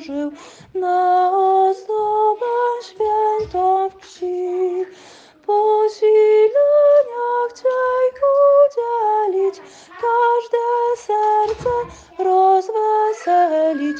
włożył na ozdobę świętą w krwi. Posilenia chciej udzielić, każde serce rozweselić.